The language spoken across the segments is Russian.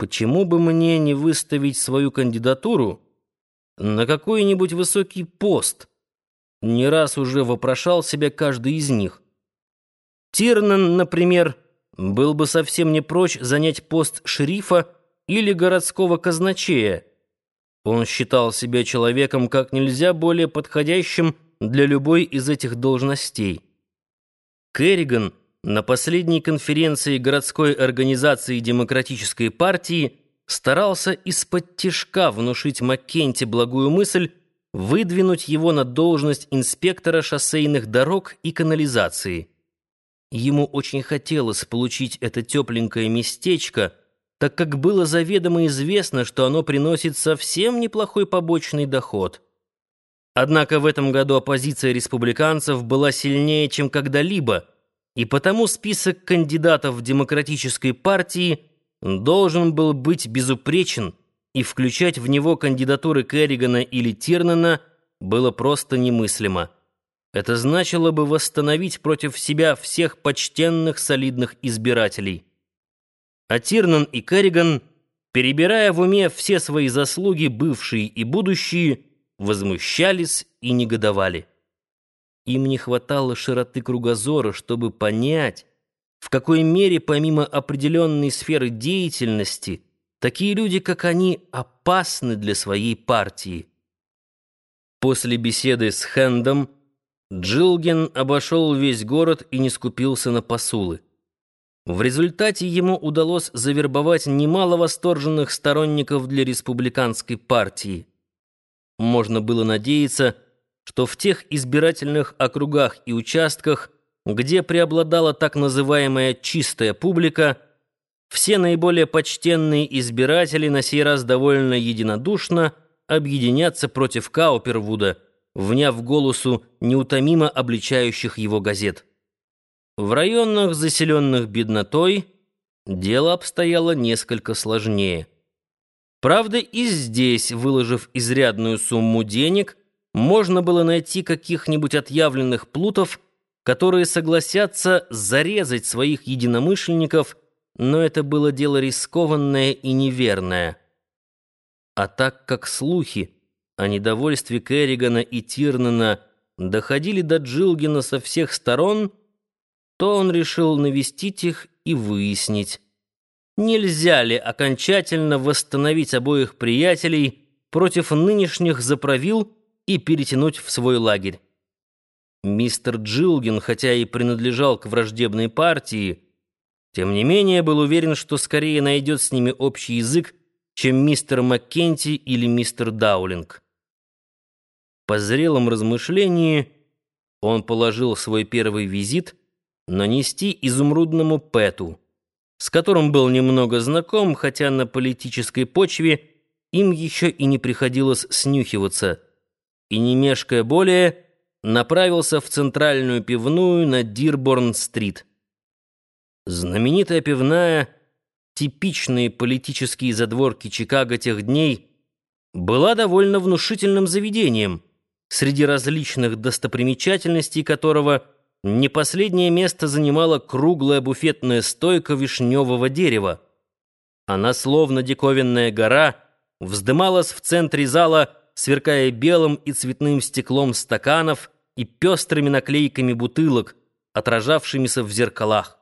Почему бы мне не выставить свою кандидатуру на какой-нибудь высокий пост? Не раз уже вопрошал себя каждый из них. Тирнан, например, был бы совсем не прочь занять пост шерифа или городского казначея. Он считал себя человеком как нельзя более подходящим для любой из этих должностей. Керриган на последней конференции городской организации Демократической партии старался из-под тишка внушить Маккенти благую мысль выдвинуть его на должность инспектора шоссейных дорог и канализации. Ему очень хотелось получить это тепленькое местечко, так как было заведомо известно, что оно приносит совсем неплохой побочный доход. Однако в этом году оппозиция республиканцев была сильнее, чем когда-либо, и потому список кандидатов в Демократической партии должен был быть безупречен, и включать в него кандидатуры Керригана или Тирнана было просто немыслимо. Это значило бы восстановить против себя всех почтенных солидных избирателей. А Тирнан и Керриган, перебирая в уме все свои заслуги, бывшие и будущие, возмущались и негодовали. Им не хватало широты кругозора, чтобы понять, в какой мере помимо определенной сферы деятельности такие люди, как они, опасны для своей партии. После беседы с Хэндом Джилген обошел весь город и не скупился на посулы. В результате ему удалось завербовать немало восторженных сторонников для республиканской партии. Можно было надеяться, что в тех избирательных округах и участках, где преобладала так называемая «чистая публика», все наиболее почтенные избиратели на сей раз довольно единодушно объединятся против Каупервуда – вняв голосу неутомимо обличающих его газет. В районах, заселенных беднотой, дело обстояло несколько сложнее. Правда, и здесь, выложив изрядную сумму денег, можно было найти каких-нибудь отъявленных плутов, которые согласятся зарезать своих единомышленников, но это было дело рискованное и неверное. А так как слухи, о недовольстве Керригана и Тирнана доходили до Джилгина со всех сторон, то он решил навестить их и выяснить, нельзя ли окончательно восстановить обоих приятелей против нынешних заправил и перетянуть в свой лагерь. Мистер Джилгин, хотя и принадлежал к враждебной партии, тем не менее был уверен, что скорее найдет с ними общий язык, чем мистер Маккенти или мистер Даулинг. По зрелом размышлении он положил свой первый визит нанести изумрудному Пэту, с которым был немного знаком, хотя на политической почве им еще и не приходилось снюхиваться, и, не мешкая более, направился в центральную пивную на Дирборн-стрит. Знаменитая пивная, типичные политические задворки Чикаго тех дней, была довольно внушительным заведением — среди различных достопримечательностей которого не последнее место занимала круглая буфетная стойка вишневого дерева. Она, словно диковинная гора, вздымалась в центре зала, сверкая белым и цветным стеклом стаканов и пестрыми наклейками бутылок, отражавшимися в зеркалах.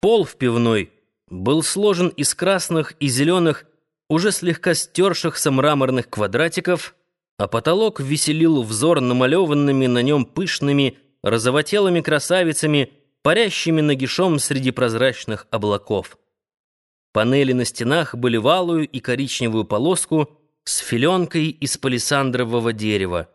Пол в пивной был сложен из красных и зеленых, уже слегка стершихся мраморных квадратиков, а потолок веселил взор намалеванными на нем пышными розовотелыми красавицами, парящими нагишом среди прозрачных облаков. Панели на стенах были валую и коричневую полоску с филенкой из палисандрового дерева.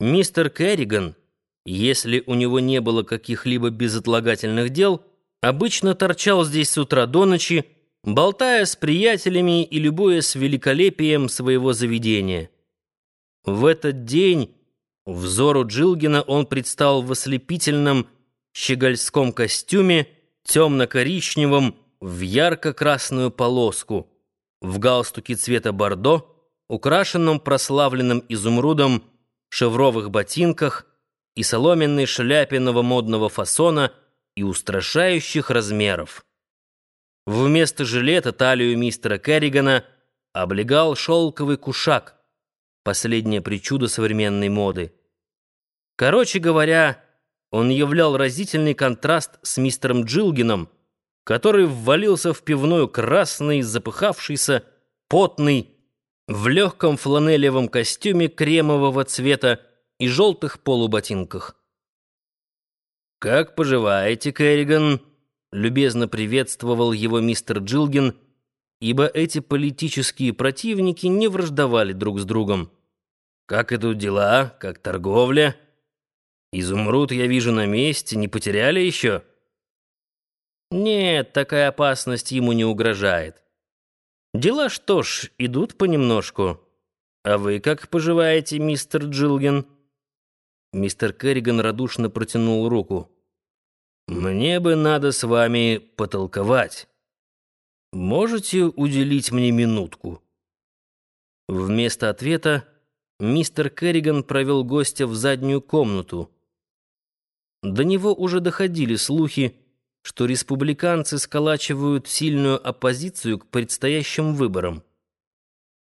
Мистер Керриган, если у него не было каких-либо безотлагательных дел, обычно торчал здесь с утра до ночи, болтая с приятелями и любуясь великолепием своего заведения. В этот день взору Джилгина он предстал в ослепительном щегольском костюме, темно-коричневом, в ярко-красную полоску, в галстуке цвета бордо, украшенном прославленным изумрудом, шевровых ботинках и соломенной шляпе новомодного фасона и устрашающих размеров. Вместо жилета талию мистера Керригана облегал шелковый кушак, последняя причуда современной моды. Короче говоря, он являл разительный контраст с мистером Джилгином, который ввалился в пивную красный, запыхавшийся, потный, в легком фланелевом костюме кремового цвета и желтых полуботинках. «Как поживаете, Керриган?» — любезно приветствовал его мистер Джилгин, ибо эти политические противники не враждовали друг с другом. «Как идут дела? Как торговля? Изумруд, я вижу, на месте, не потеряли еще?» Нет, такая опасность ему не угрожает. Дела что ж, идут понемножку. А вы как поживаете, мистер Джилген? Мистер Керриган радушно протянул руку. Мне бы надо с вами потолковать. Можете уделить мне минутку? Вместо ответа мистер Керриган провел гостя в заднюю комнату. До него уже доходили слухи, что республиканцы сколачивают сильную оппозицию к предстоящим выборам.